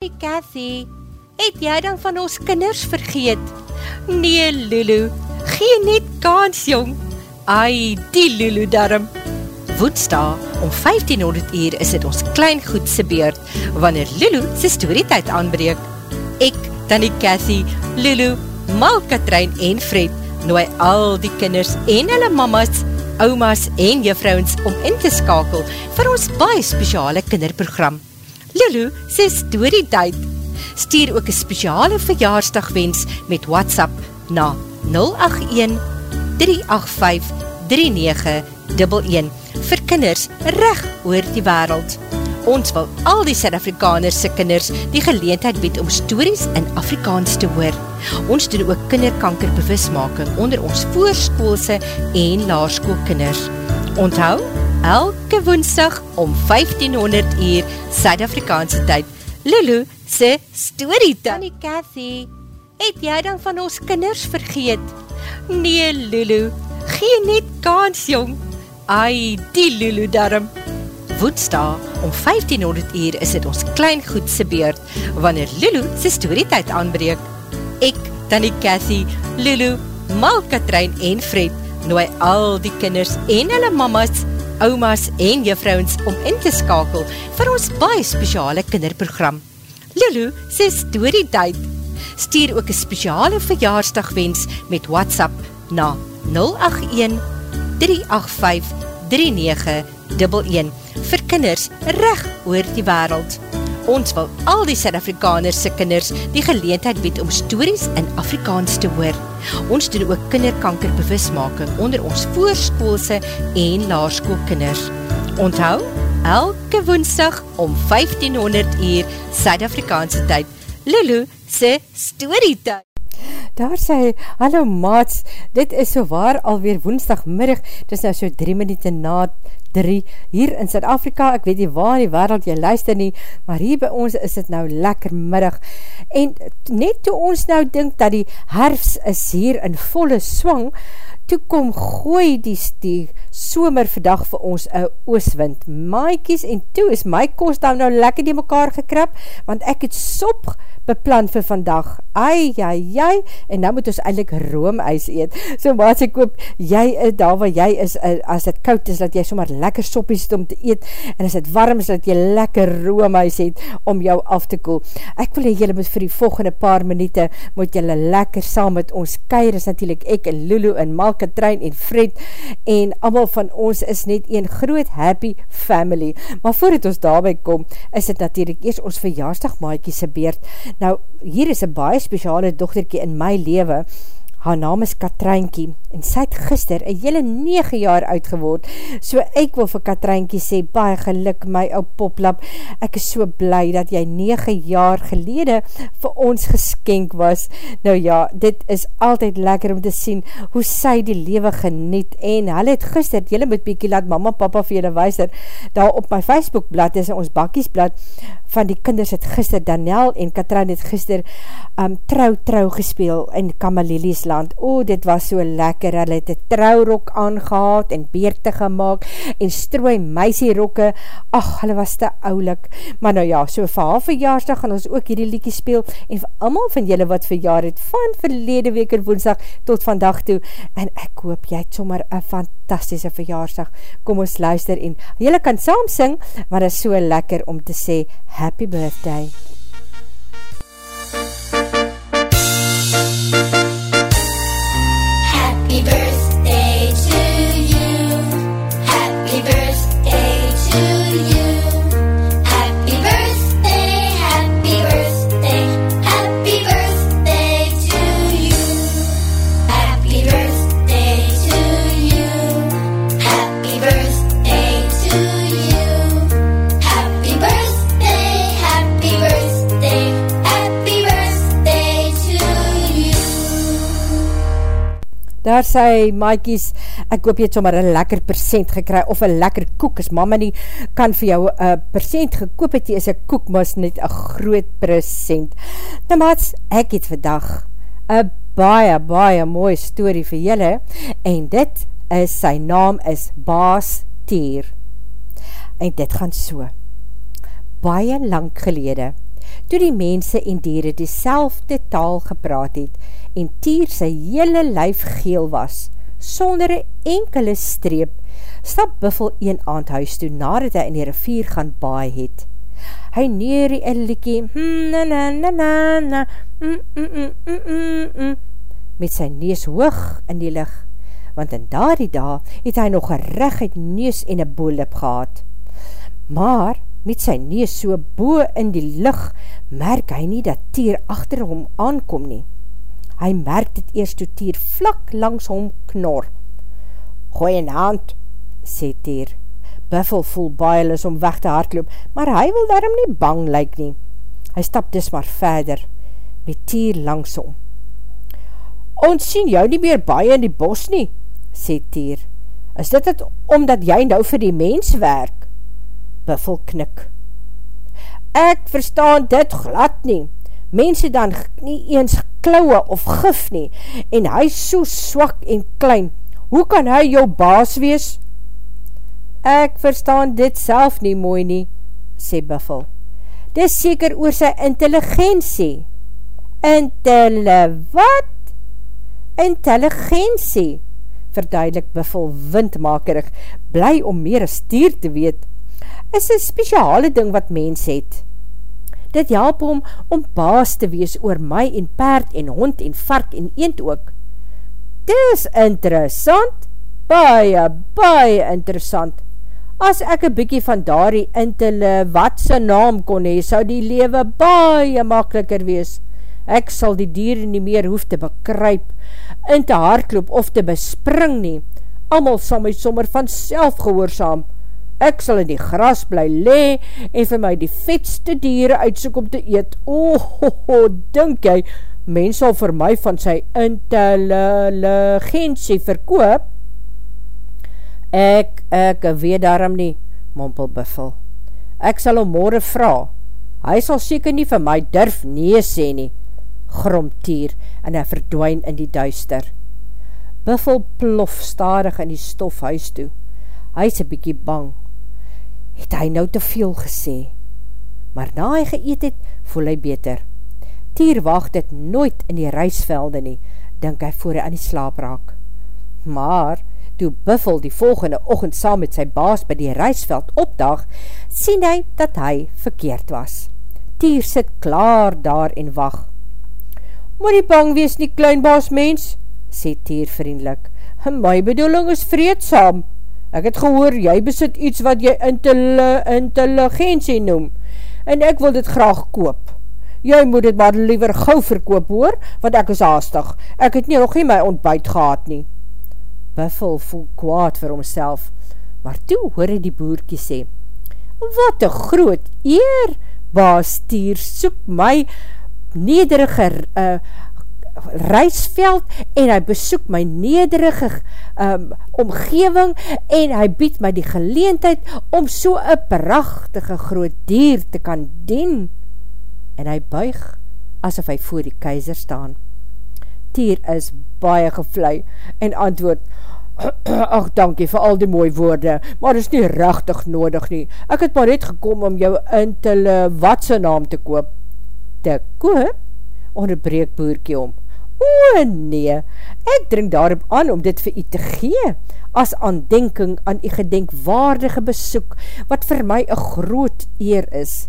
Hey Cathy, het jy dan van ons kinders vergeet? Nee, Lulu, gee net kans, jong. Ai, die Lulu darm. Woensdag om 1500 uur is het ons kleingoedse beurt, wanneer Lulu sy storytijd aanbreek. Ek, Tanny Cathy, Lulu, Mal, Katrijn en Fred nooi al die kinders en hulle mamas, oumas en juffrouwens om in te skakel vir ons baie speciale kinderprogram. Lulu sê story tyd. Stuur ook 'n spesiale verjaarsdagwens met WhatsApp na 081 385 3911 vir kinders reg oor die wêreld. Ons wil al die Suid-Afrikaners se kinders die geleentheid bied om stories in Afrikaans te hoor. Ons doen ook kinderkanker bewusmaking onder ons voorskoolse en laerskoolkinders. Onthou, elke woensdag om 1500 uur Suid-Afrikaanse tyd. Lulu se story Tannie Cathy, het jy dan van ons kinders vergeet? Nee, Lulu, gee net kans, jong. Ai, die Lulu darm. Woensdag om 1500 uur is het ons kleingoedse beurt, wanneer Lulu se storytijd aanbreek. Ek, Tannie Cathy, Lulu, Mal, Katrijn en Fred nooi al die kinders en hulle mamas oumas en juffrouwens om in te skakel vir ons baie speciale kinderprogram. Lulu sê story tyd. Stuur ook een speciale verjaarsdagwens met WhatsApp na 081 385 3911 vir kinders reg oor die wereld. Ons wil al die Suid-Afrikaners se kinders die geleentheid bied om stories in Afrikaans te hoor. Ons doen ook kinderkanker bewusmaking onder ons voorskoolse en laerskoolkinders. Onthou, elke woensdag om 1500 uur Suid-Afrikaanse tyd. Lulu se storytyd. Daar sê, hallo maats, dit is so waar alweer woensdagmiddag, dit is nou so drie minuut na 3 hier in Zuid-Afrika, ek weet nie waar in die wereld jy luister nie, maar hier by ons is het nou lekker middag, en net toe ons nou dink dat die herfs is hier in volle swang, toe kom gooi die, die somer vandag vir ons een ooswind, maaikies, en toe is my kost nou nou lekker die mekaar gekrap, want ek het sop beplan vir vandag, ai, ai, ai, en nou moet ons eindelijk roomijs eet, so maat ek koop, jy, daar waar jy is, eh, as het koud is, dat jy sommer lekker soppies het om te eet, en as het warm is, dat jy lekker roomijs het, om jou af te koel. Ek wil jylle moet vir die volgende paar minuute, moet jylle lekker saam met ons keir, is natuurlijk ek en Lulu en Malkatrein en Fred, en allemaal van ons is net een groot happy family. Maar voordat ons daarby kom, is het natuurlijk eers ons verjaarsdagmaaikie se beerd, Nou, hier is een baie speciale dochterkie in my leven, haar naam is Katrijnkie, en sy het gister een hele 9 jaar uitgeword, so ek wil vir Katrijnkie sê, baie geluk my ou poplap, ek is so bly dat jy 9 jaar gelede vir ons geskenk was, nou ja, dit is altyd lekker om te sien, hoe sy die lewe geniet, en hy het gister, jylle moet bykie laat mama papa vir jylle weiser, daar op my Facebookblad is ons bakkiesblad, van die kinders het gister, Daniel en Katrijn het gister um, trouw trouw gespeel in Kamalilies land. O, dit was so lekker, hulle het een trouwrok aangehaad en beerte gemaakt en strooi meisierokke, ach, hulle was te oulik. Maar nou ja, so vir haar verjaarsdag gaan ons ook hierdie liekie speel en vir allemaal van julle wat verjaar het, van verlede week en woensdag tot vandag toe, en ek hoop jy het sommer een fantastische verjaarsdag. Kom ons luister en julle kan saam sing, maar dit is so lekker om te sê, happy birthday. Daar sy maaikies, ek hoop jy het sommer een lekker percent gekry, of een lekker koek, as mama nie kan vir jou een percent gekoop het, jy is een koek, maar is net een groot percent. Nou maats, ek het vandag een baie, baie mooie story vir julle, en dit is, sy naam is Baas Tier. En dit gaan so. Baie lang gelede, toe die mense en dieren die selfde taal gepraat het en Tier sy hele lyf geel was, sonder een enkele streep, stap Buffel een aand huis toe nadat hy in die rivier gaan baai het. Hy neer die liekie met sy nees hoog in die licht, want in daardie dag het hy nog een recht neus en een boelip gehad. Maar met sy neus so boe in die licht, merk hy nie dat Tier achter hom aankom nie. Hy merk dit eerst toe Tier vlak langs hom knor. Gooi in hand, sê Tier. Buffel voel baielis om weg te hardloop, maar hy wil daarom nie bang lyk nie. Hy stap dus maar verder, met Tier langs hom. Ons sien jou nie meer baie in die bos nie, sê Tier. Is dit het omdat jy nou vir die mens werk? Buffel knik. Ek verstaan dit glad nie. Mense dan nie eens klauwe of gif nie, en hy so swak en klein. Hoe kan hy jou baas wees? Ek verstaan dit self nie mooi nie, sê Buffel. Dis seker oor sy intelligentie. Intelle wat? Intelligentie, verduidelik Buffel windmakerig, bly om meer as stier te weet is een speciale ding wat mens het. Dit help om om baas te wees oor my en paard en hond en vark en eend ook. Dis interessant, baie, baie interessant. As ek een bykie van daarie intele wat sy naam kon hee, sou die lewe baie makkeliker wees. Ek sal die dier nie meer hoef te bekryp, in te hardloop of te bespring nie. Amal sal my sommer van self gehoorzaam, Ek sal in die gras bly le en vir my die vetste dieren uitsoek om te eet. O, ho, ho, dink jy, mens sal vir my van sy intelligentie verkoop? Ek, ek weet daarom nie, mompel Buffel. Ek sal om morgen vraag. Hy sal seker nie vir my durf nee sê nie, gromtier en hy verdwijn in die duister. Buffel plof starig in die stofhuis toe. Hy is een bykie bang het hy nou te veel gesê. Maar na hy geëet het, voel hy beter. Tier wacht het nooit in die reisvelde nie, denk hy voor hy aan die slaap raak. Maar, toe Buffel die volgende ochend saam met sy baas by die reisveld opdag, sien hy dat hy verkeerd was. Tier sit klaar daar en wacht. Moet die bang wees nie, kleinbaas mens, sê Tier vriendelik. My bedoeling is vreedsam, Ek het gehoor, jy besit iets wat jy intelligentie noem, en ek wil dit graag koop. Jy moet dit maar liever gauw verkoop hoor, want ek is haastig. Ek het nie nog nie my ontbijt gehad nie. Buffel voel kwaad vir homself, maar toe hoor hy die boerkie sê, Wat een groot eer, baas stier, soek my nederige uh, reisveld en hy besoek my nederige um, omgeving en hy bied my die geleentheid om so een prachtige groot dier te kan dien. En hy buig asof hy voor die keizer staan. Tier is baie gevlui en antwoord, Ach, dankie vir al die mooie woorde, maar is nie rechtig nodig nie. Ek het maar net gekom om jou in te watse naam te koop. Te koop? Onderbreek boerkie om. O nee, ek drink daarop aan om dit vir u te gee, as aandenking aan u gedenkwaardige besoek, wat vir my een groot eer is.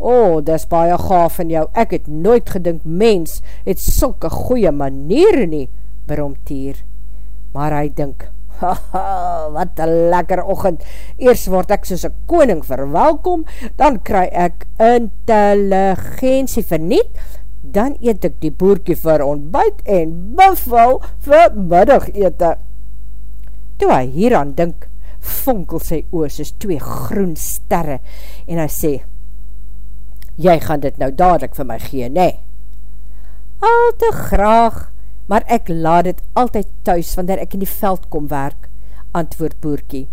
O, dis baie gaaf van jou, ek het nooit gedink mens het sulke goeie maniere nie, beromtier. Maar hy dink, haha, wat een lekker ochend, eers word ek soos een koning verwelkom, dan kry ek intelligentie verniet, dan eet ek die boerkie vir ontbijt en buffel vir middag ete. Toe hy hieraan dink, vonkel sy oor soos twee groen sterre en hy sê, jy gaan dit nou dadelijk vir my gee, nee. Al te graag, maar ek laat dit altyd thuis, wanneer ek in die veld kom werk, antwoord boerkie,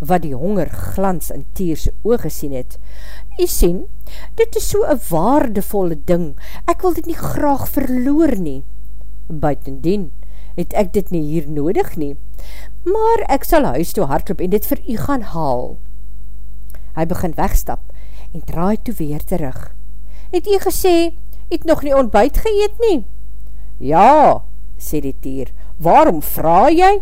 wat die honger glans in tierse oog gesien het. Jy sien, dit is so een waardevolle ding, ek wil dit nie graag verloor nie. Buitendien, het ek dit nie hier nodig nie, maar ek sal huis toe hardloop en dit vir u gaan haal. Hy begin wegstap en draai toe weer terug. Het jy gesê, het nog nie ontbijt geëet nie? Ja, sê die tier, waarom vraag jy?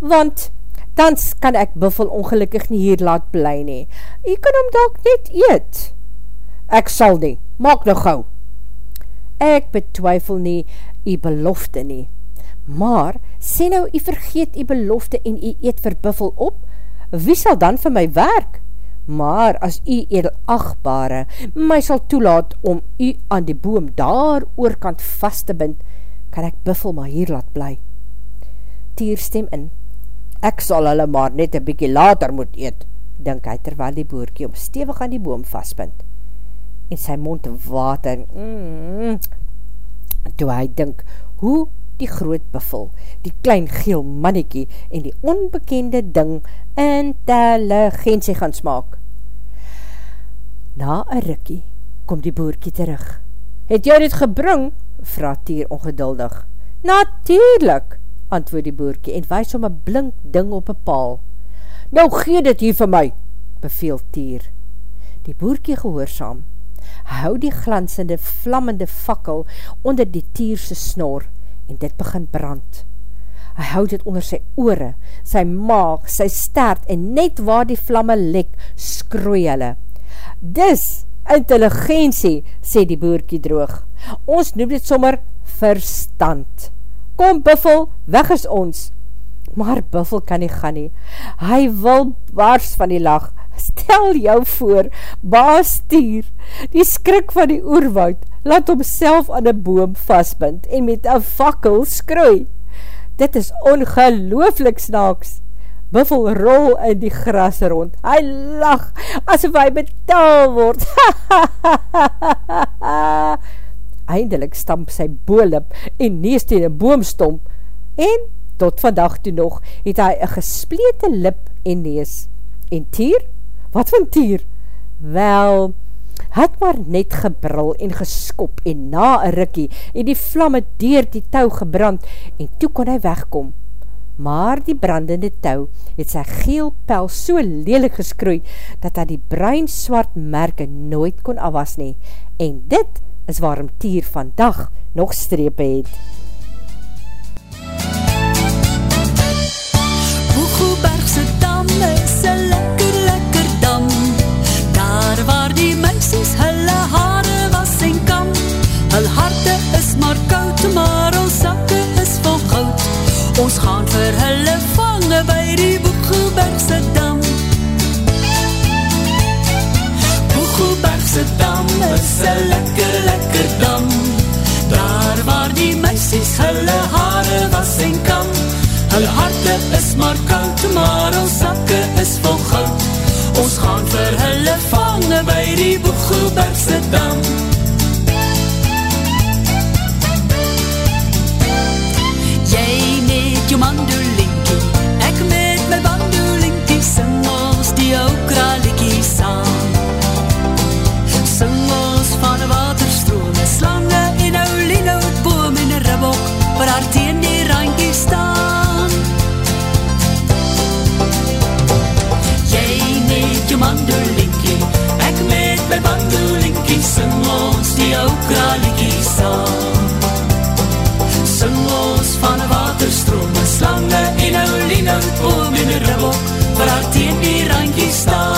Want, tans kan ek buffel ongelukkig nie hier laat bly nie. Jy kan hom dalk net eet. Ek sal nie, maak nou gauw. Ek betwyfel nie jy belofte nie. Maar, sê nou jy vergeet jy belofte en jy eet vir buffel op, wie sal dan vir my werk? Maar as jy edelachtbare my sal toelaat om jy aan die boom daar oorkant vast te bind, kan ek buffel maar hier laat bly. Tier stem in. Ek sal hulle maar net een bykie later moet eet, dink hy terwyl die boerkie om stevig aan die boom vastbind. En sy mond water, mm, toe hy dink, hoe die groot buffel, die klein geel mannekie en die onbekende ding intelligentie gaan smaak. Na een rikkie kom die boerkie terug. Het jy dit gebring? vraag Tier ongeduldig. Natuurlijk, antwoord die boerkie en wees om een blink ding op een paal. Nou gee dit hier vir my, beveel Tier. Die boerkie gehoorzaam. Hou die glansende, vlammende fakkel onder die tierse snor en dit begin brand. Hy hou dit onder sy oore, sy maag, sy staart en net waar die vlamme lek, skroei hulle. Dis intelligentie, sê die boerkie droog. Ons noem dit sommer verstand. Kom Buffel, weg is ons. Maar Buffel kan nie gaan nie. Hy wil bars van die lach. Stel jou voor, baas stier, die skrik van die oerwoud, laat homself aan een boom vastbind en met een fakkel skroei. Dit is ongelooflik snaaks. Buffel rol in die gras rond. Hy lach, asof hy betaal word. Eindelijk stamp sy boelip en nees ten een boomstomp. En, tot vandag toe nog, het hy een gesplete lip en nees. En tier? Wat van tier? Wel, het maar net gebrul en geskop en na een rikkie en die vlamme deur die touw gebrand en toe kon hy wegkom. Maar die brandende touw het sy geel pel so lelik geskroei dat hy die bruin swart merke nooit kon afwas nie en dit is waarom Tier vandag nog strepe het. Boegoebergse dam is een lekker lekker dam. Daar waar die meisies hulle haare was en kam Hul harte is maar koud, maar ons sakke is vol goud. Ons gaan vir hulle vange by die Boegoebergse dam. Boegoebergse dam is een lekker koud, maar ons sakke is vol goud. Ons gaan vir hulle vange by die Boegoebergse dam saam. Sing ons van een waterstroom Een slange en een boom En een ribbok waar teen die randkie staan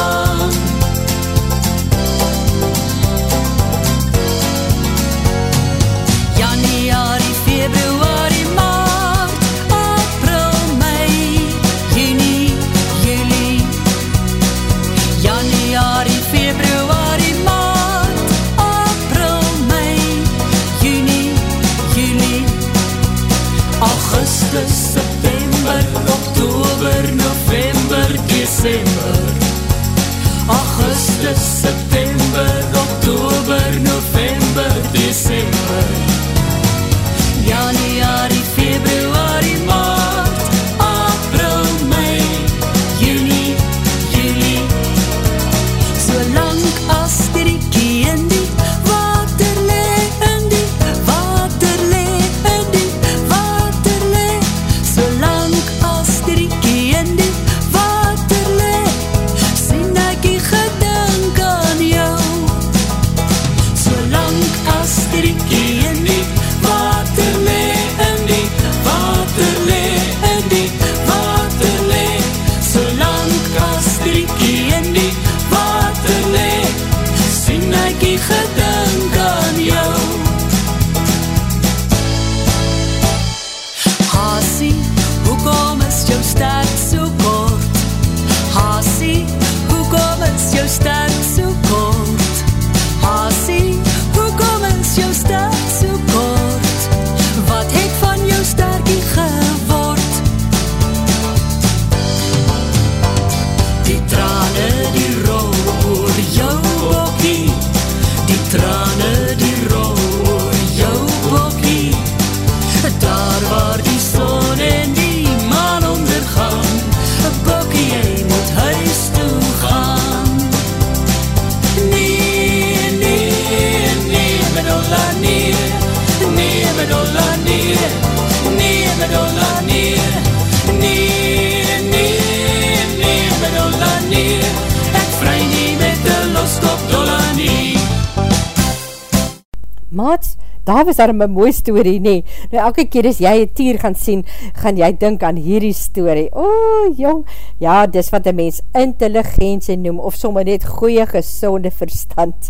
Maats, daar was daar een mooie story, nee. Nou, elke keer as jy een tier gaan sien, gaan jy dink aan hierdie story. O, oh, jong, ja, dis wat een mens intelligentie noem, of sommer net goeie, gezonde verstand.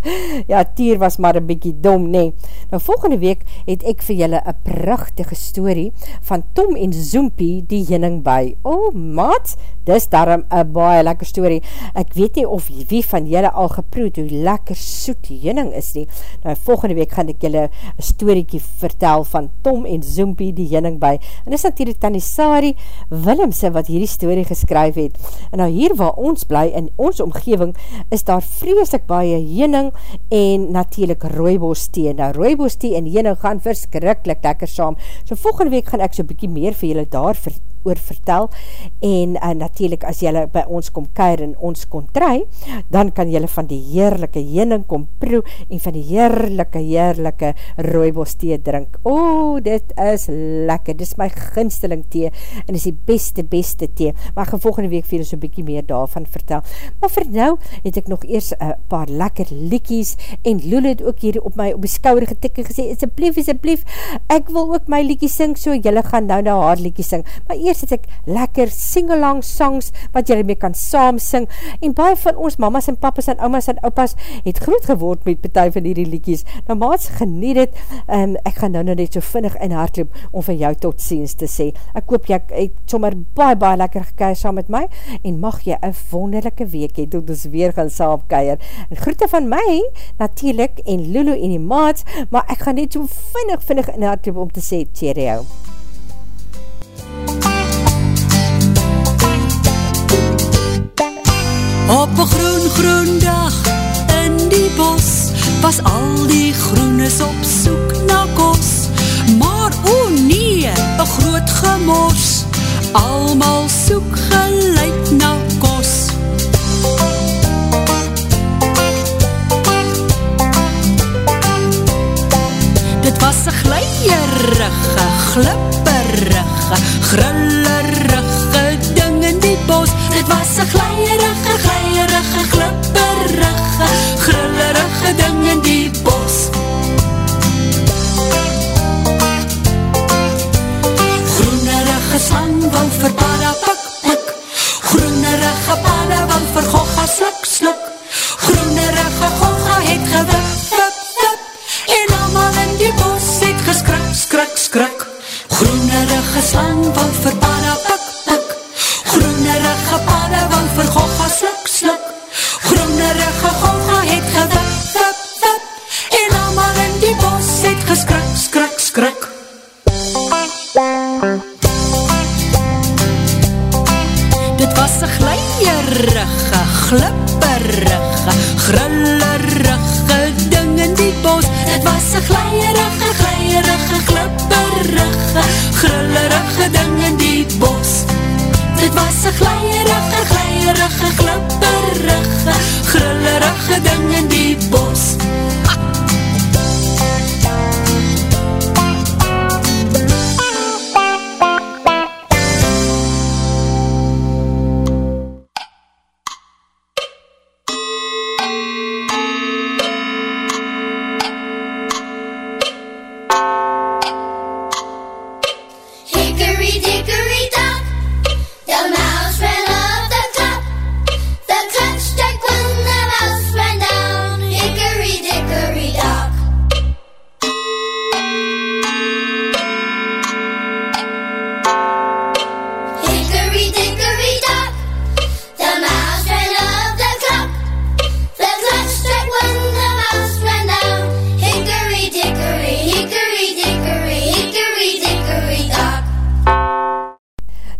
Ja, tier was maar een bykie dom, nee. Nou, volgende week het ek vir julle een prachtige story van Tom en Zoompie, die jinning by. O, oh, maat, dis daarom een baie lekker story. Ek weet nie of wie van julle al geproed hoe lekker soet jinning is nie. Nou, volgende week gaan ek julle een storiekie vertel van Tom en Zoompie die jening by. En is natuurlijk Tanisari Willemse wat hierdie story geskryf het. En nou hier waar ons bly in ons omgeving is daar vreselik baie jening en natuurlijk rooibos thee. Nou rooibos thee en jening gaan verskrikkelijk lekker saam. So volgende week gaan ek so bykie meer vir julle daar vertel oor vertel en uh, natuurlijk as jylle by ons kom keir en ons kon try, dan kan jylle van die heerlijke jening kom proe en van die heerlijke heerlijke rooibos thee drink. O, dit is lekker, dit is my ginsteling thee en is die beste beste thee, maar ek gaan volgende week vir so'n bykie meer daarvan vertel. Maar vir nou het ek nog eers een paar lekker liekies en Lule het ook hier op my op die skouwer getik en gesê, asjeblief, asjeblief, ek wil ook my liekie sing, so jylle gaan nou nou haar liekie sing, maar eers het ek lekker singelang songs wat jylle mee kan saam sing en baie van ons mamas en papas en omas en opas het groot geword met betuig van hierdie liedjies. Nou maats geniet het, um, ek gaan nou nou net so vinnig in hartloop om vir jou tot ziens te sê. Ek hoop jy het sommer baie baie lekker gekeir saam met my en mag jy een wonderlijke week het tot ons weer gaan saam keir. En groete van my natuurlijk en Lulu en die maats, maar ek gaan net so vinnig vinnig in hartloop om te sê, cheerio. Op een groen groen dag in die bos Was al die groenes op soek na kos. Maar o nee, een groot gemors Almal soek gelijk na kos. Dit was een glijierige, glipperige, grullerige ding in die bos. Dit was een glijierige, glijierige, glipperige, grullerige ding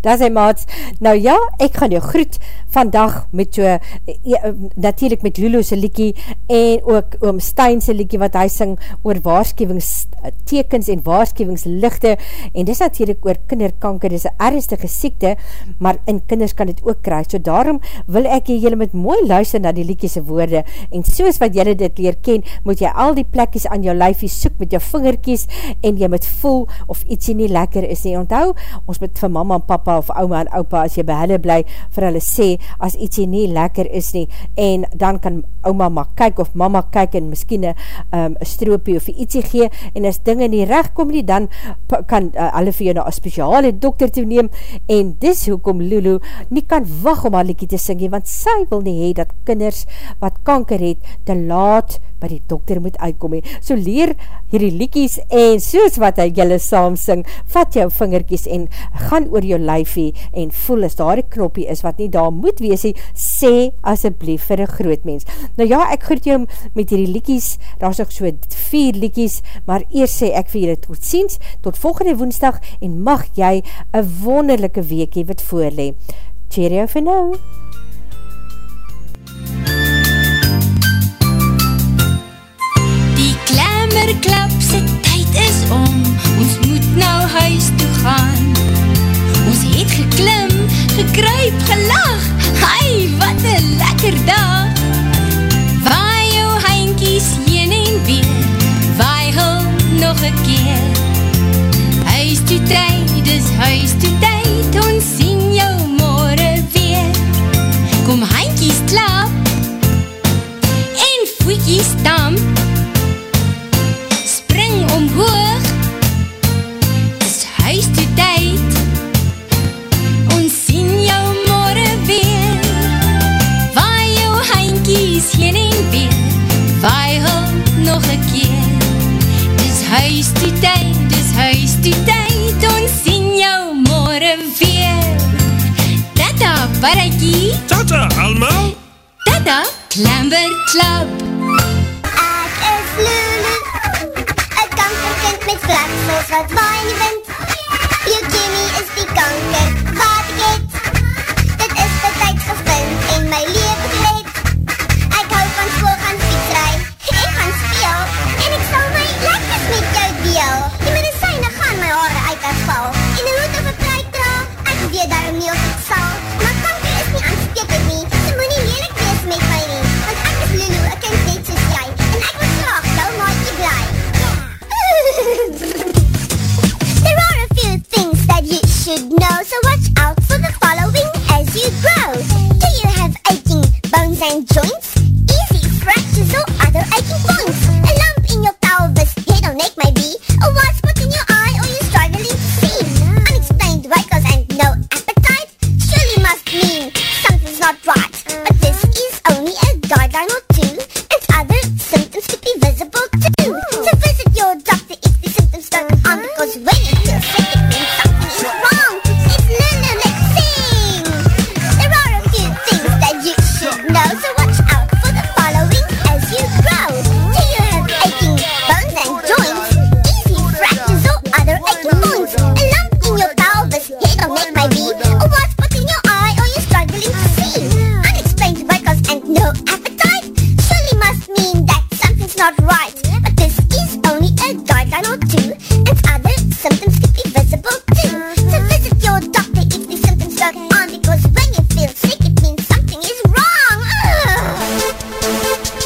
Daar sy maats, nou ja, ek gaan jou groet vandag met so, ja, natuurlijk met Lulu's liekie en ook oom Stein's liekie wat hy sing oor waarschuwingstekens en waarschuwingslichte en dis natuurlijk oor kinderkanker, dis een ernstige siekte, maar in kinders kan dit ook kry, so daarom wil ek jy jylle met mooi luister na die liekiese woorde. En soos wat jylle dit leer ken, moet jy al die plekkies aan jou lijfie soek met jou vingerkies en jy moet voel of ietsie nie lekker is nie, onthou, ons moet vir mama en papa of oma en opa, as jy by hulle bly, vir hulle sê, as ietsie nie lekker is nie, en dan kan oma maar kyk, of mama kyk, en miskien een um, stroopie of ietsie gee, en as dinge nie recht kom nie, dan kan uh, hulle vir jou nou een speciale dokter toe neem, en dis hoekom Lulu nie kan wacht om haar liekie te sing, want sy wil nie hee dat kinders wat kanker het, te laat by die dokter moet uitkom hee. So leer hierdie liekies, en soos wat hy jylle saam sing, vat jou vingerkies en gaan oor jou lyfie, en voel as daar een knoppie is, wat nie daar moet wees, sê asjeblief vir een groot mens. Nou ja, ek groet jou met hierdie liekies, daar is ook so vier liekies, maar eers sê ek vir julle tot ziens, tot volgende woensdag, en mag jy een wonderlijke weekie wat voorlee. Cheerio vir nou! Die klemmerklap se tyd is om, ons moet nou huis toe gaan. Ons het geklim, gekruip, gelag, hy, wat een lekker dag. Waai jou heinkies heen en weer, waai hul nog een keer. Huis toe tyd, dis huis toe tyd,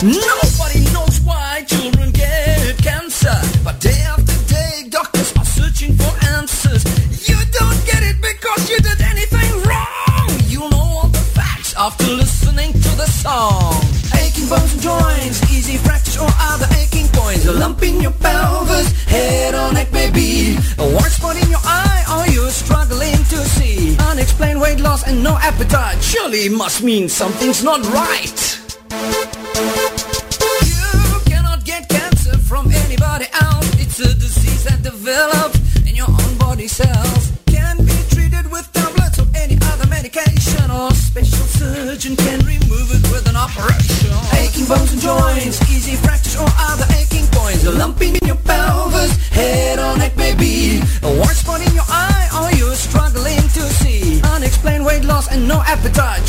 Nobody knows why children get cancer, but day after day, doctors are searching for answers. You don't get it because you did anything wrong. You know all the facts after listening to the song. Aching bones and joints, easy fractures or other aching points. A lump in your pelvis, head or neck maybe. A white spot in your eye, or you're struggling to see. Unexplained weight loss and no appetite. Surely must mean something's not right.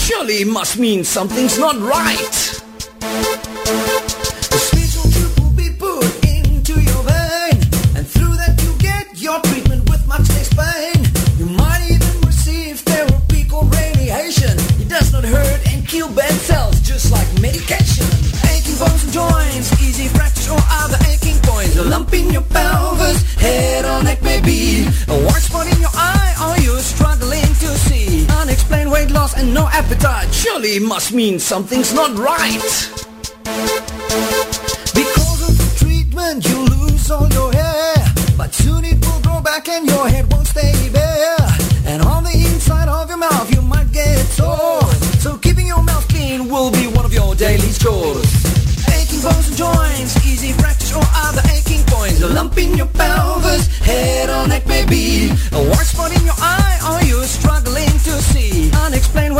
Surely must mean something's not right. Surely must mean something's not right. Because of the treatment, you lose all your hair. But soon it will grow back and your head won't stay bare. And on the inside of your mouth, you might get sore. So keeping your mouth clean will be one of your daily chores. Aching bones and joints, easy fractures or other aching points. A lump in your pelvis, head or neck maybe. A white spot in your eye,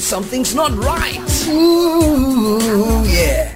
something's not right.